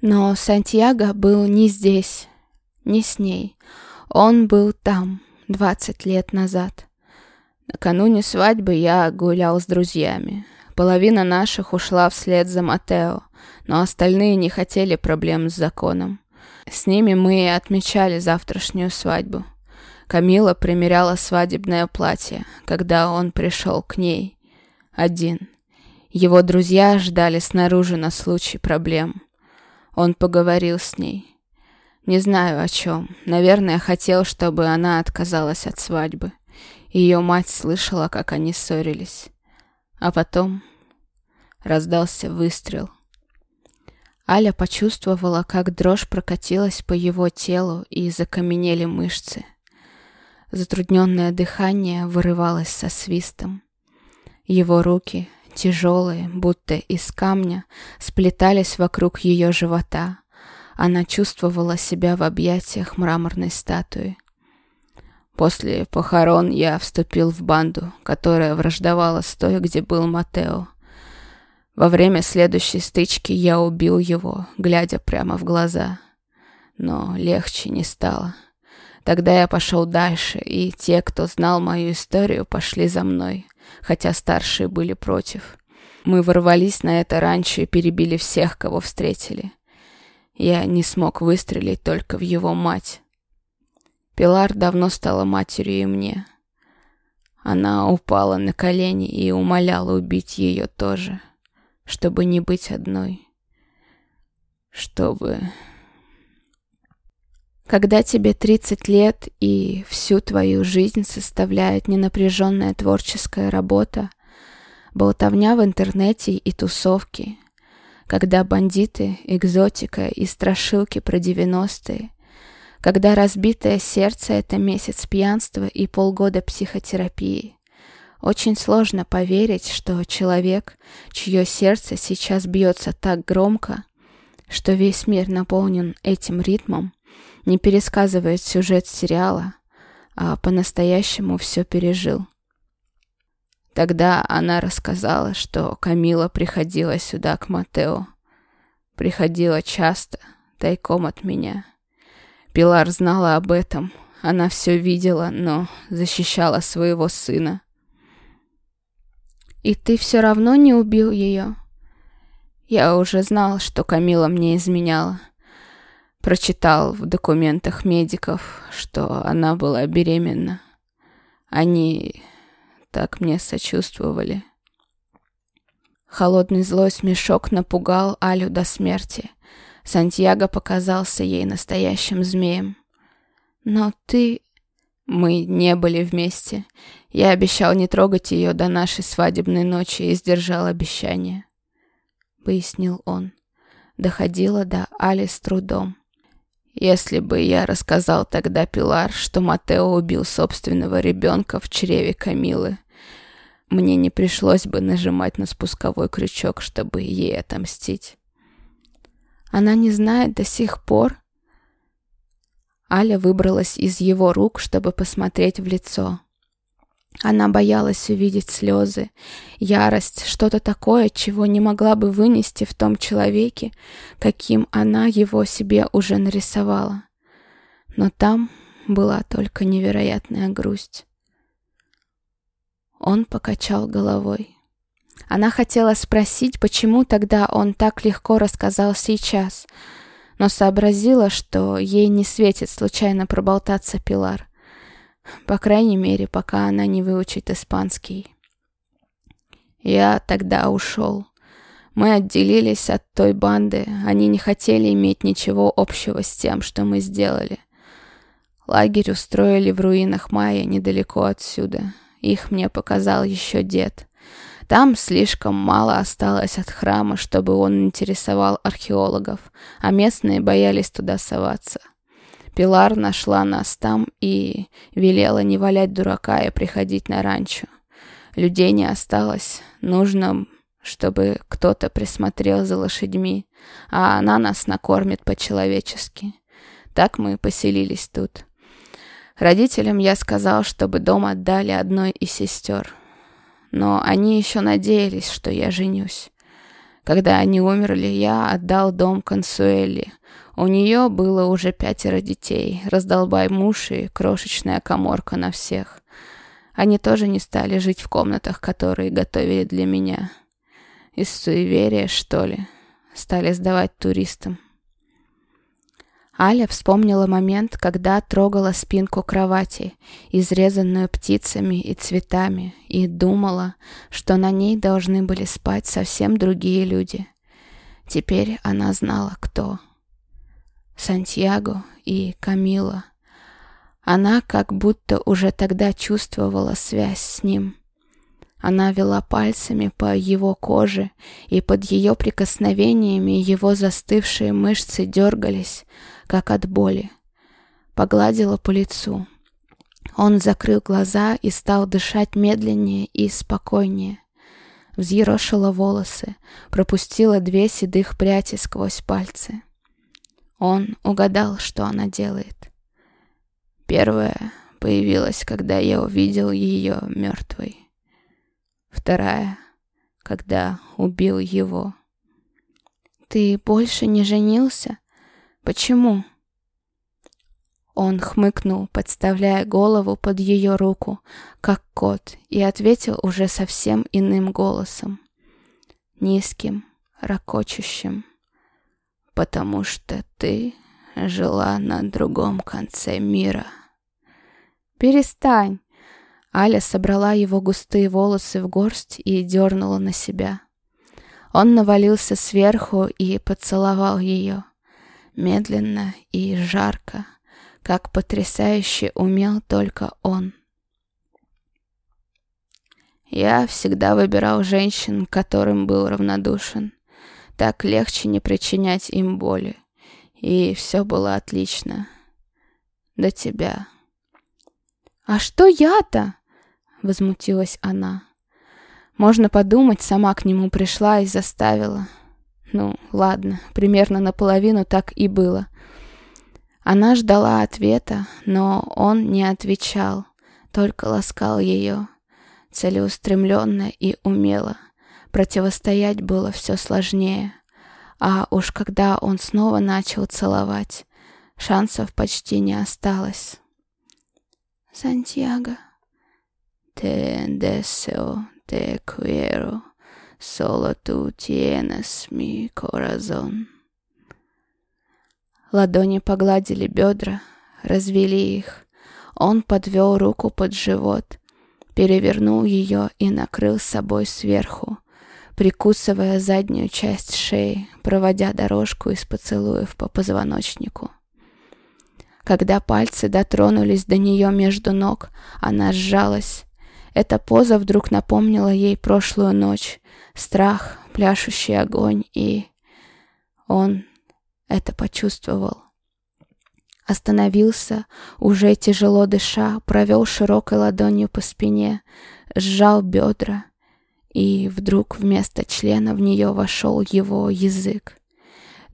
Но Сантьяго был не здесь, не с ней. Он был там, 20 лет назад. Накануне свадьбы я гулял с друзьями. Половина наших ушла вслед за Матео, но остальные не хотели проблем с законом. С ними мы и отмечали завтрашнюю свадьбу. Камила примеряла свадебное платье, когда он пришел к ней. Один. Его друзья ждали снаружи на случай проблем. Он поговорил с ней. Не знаю о чем. Наверное, хотел, чтобы она отказалась от свадьбы. Ее мать слышала, как они ссорились. А потом раздался выстрел. Аля почувствовала, как дрожь прокатилась по его телу и закаменели мышцы. Затрудненное дыхание вырывалось со свистом. Его руки, тяжелые, будто из камня, сплетались вокруг ее живота. Она чувствовала себя в объятиях мраморной статуи. После похорон я вступил в банду, которая враждовала с той, где был Матео. Во время следующей стычки я убил его, глядя прямо в глаза. Но легче не стало. Тогда я пошел дальше, и те, кто знал мою историю, пошли за мной, хотя старшие были против. Мы ворвались на это раньше и перебили всех, кого встретили. Я не смог выстрелить только в его мать. Пилар давно стала матерью и мне. Она упала на колени и умоляла убить ее тоже, чтобы не быть одной. Чтобы... Когда тебе 30 лет и всю твою жизнь составляет ненапряженная творческая работа, болтовня в интернете и тусовки, когда бандиты, экзотика и страшилки про 90-е, когда разбитое сердце — это месяц пьянства и полгода психотерапии. Очень сложно поверить, что человек, чье сердце сейчас бьется так громко, что весь мир наполнен этим ритмом, не пересказывает сюжет сериала, а по-настоящему все пережил. Тогда она рассказала, что Камила приходила сюда к Матео. Приходила часто, тайком от меня. Пилар знала об этом. Она все видела, но защищала своего сына. «И ты все равно не убил ее?» Я уже знал, что Камила мне изменяла. Прочитал в документах медиков, что она была беременна. Они так мне сочувствовали. Холодный злой смешок напугал Алю до смерти. Сантьяго показался ей настоящим змеем. «Но ты...» Мы не были вместе. Я обещал не трогать ее до нашей свадебной ночи и сдержал обещание. Пояснил он. Доходило до Али с трудом. Если бы я рассказал тогда Пилар, что Матео убил собственного ребенка в чреве Камилы, мне не пришлось бы нажимать на спусковой крючок, чтобы ей отомстить. Она не знает до сих пор. Аля выбралась из его рук, чтобы посмотреть в лицо. Она боялась увидеть слезы, ярость, что-то такое, чего не могла бы вынести в том человеке, каким она его себе уже нарисовала. Но там была только невероятная грусть. Он покачал головой. Она хотела спросить, почему тогда он так легко рассказал сейчас, но сообразила, что ей не светит случайно проболтаться Пилар. По крайней мере, пока она не выучит испанский. Я тогда ушел. Мы отделились от той банды, они не хотели иметь ничего общего с тем, что мы сделали. Лагерь устроили в руинах Майя недалеко отсюда. Их мне показал еще дед. Там слишком мало осталось от храма, чтобы он интересовал археологов, а местные боялись туда соваться. Пилар нашла нас там и велела не валять дурака и приходить на ранчо. Людей не осталось. Нужно, чтобы кто-то присмотрел за лошадьми, а она нас накормит по-человечески. Так мы поселились тут. Родителям я сказал, чтобы дом отдали одной из сестер но они еще надеялись, что я женюсь. Когда они умерли, я отдал дом Консуэли. У нее было уже пятеро детей, раздолбай муж и крошечная коморка на всех. Они тоже не стали жить в комнатах, которые готовили для меня. Из суеверия, что ли, стали сдавать туристам. Аля вспомнила момент, когда трогала спинку кровати, изрезанную птицами и цветами, и думала, что на ней должны были спать совсем другие люди. Теперь она знала, кто. Сантьяго и Камила. Она как будто уже тогда чувствовала связь с ним. Она вела пальцами по его коже, и под ее прикосновениями его застывшие мышцы дергались, как от боли. Погладила по лицу. Он закрыл глаза и стал дышать медленнее и спокойнее. Взъерошила волосы, пропустила две седых пряди сквозь пальцы. Он угадал, что она делает. Первая появилась, когда я увидел ее мертвой. Вторая, когда убил его. «Ты больше не женился?» «Почему?» Он хмыкнул, подставляя голову под ее руку, как кот, и ответил уже совсем иным голосом. Низким, ракочущим. «Потому что ты жила на другом конце мира». «Перестань!» Аля собрала его густые волосы в горсть и дернула на себя. Он навалился сверху и поцеловал ее медленно и жарко, как потрясающе умел только он. Я всегда выбирал женщин, которым был равнодушен. Так легче не причинять им боли. И все было отлично. До тебя. «А что я-то?» — возмутилась она. Можно подумать, сама к нему пришла и заставила. Ну, ладно, примерно наполовину так и было. Она ждала ответа, но он не отвечал, только ласкал ее, целеустремленно и умело. Противостоять было все сложнее. А уж когда он снова начал целовать, шансов почти не осталось. «Сантьяго, te deseo, te quiero», Solo tú tienes mi corazón. Ладони погладили бедра, развели их. Он подвел руку под живот, перевернул ее и накрыл собой сверху, прикусывая заднюю часть шеи, проводя дорожку из поцелуев по позвоночнику. Когда пальцы дотронулись до нее между ног, она сжалась. Эта поза вдруг напомнила ей прошлую ночь, страх, пляшущий огонь, и он это почувствовал. Остановился, уже тяжело дыша, провел широкой ладонью по спине, сжал бедра, и вдруг вместо члена в нее вошел его язык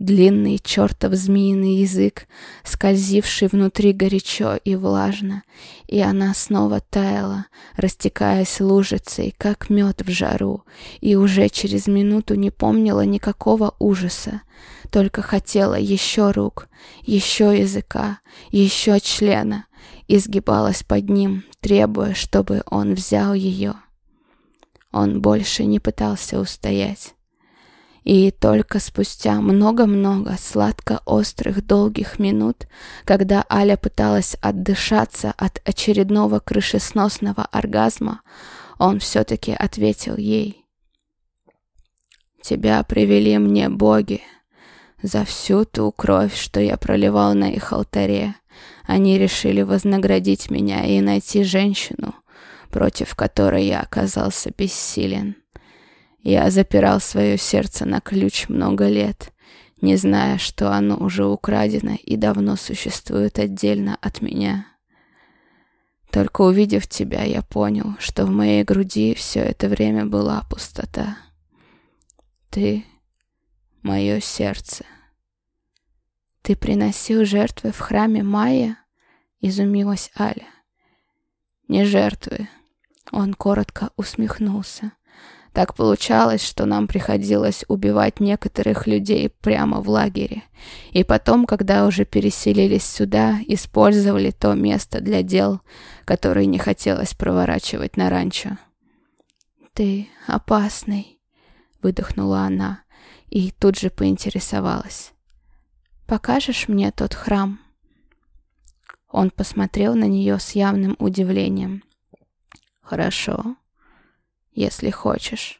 длинный чертов змеиный язык, скользивший внутри горячо и влажно, и она снова таяла, растекаясь лужицей, как мед в жару, и уже через минуту не помнила никакого ужаса, только хотела еще рук, еще языка, еще члена, и сгибалась под ним, требуя, чтобы он взял ее. Он больше не пытался устоять. И только спустя много-много сладко-острых долгих минут, когда Аля пыталась отдышаться от очередного крышесносного оргазма, он все-таки ответил ей. «Тебя привели мне боги за всю ту кровь, что я проливал на их алтаре. Они решили вознаградить меня и найти женщину, против которой я оказался бессилен». Я запирал свое сердце на ключ много лет, не зная, что оно уже украдено и давно существует отдельно от меня. Только увидев тебя, я понял, что в моей груди все это время была пустота. Ты — мое сердце. Ты приносил жертвы в храме Майя? Изумилась Аля. Не жертвы. Он коротко усмехнулся Так получалось, что нам приходилось убивать некоторых людей прямо в лагере. И потом, когда уже переселились сюда, использовали то место для дел, которые не хотелось проворачивать на ранчо. «Ты опасный», — выдохнула она и тут же поинтересовалась. «Покажешь мне тот храм?» Он посмотрел на нее с явным удивлением. «Хорошо, если хочешь».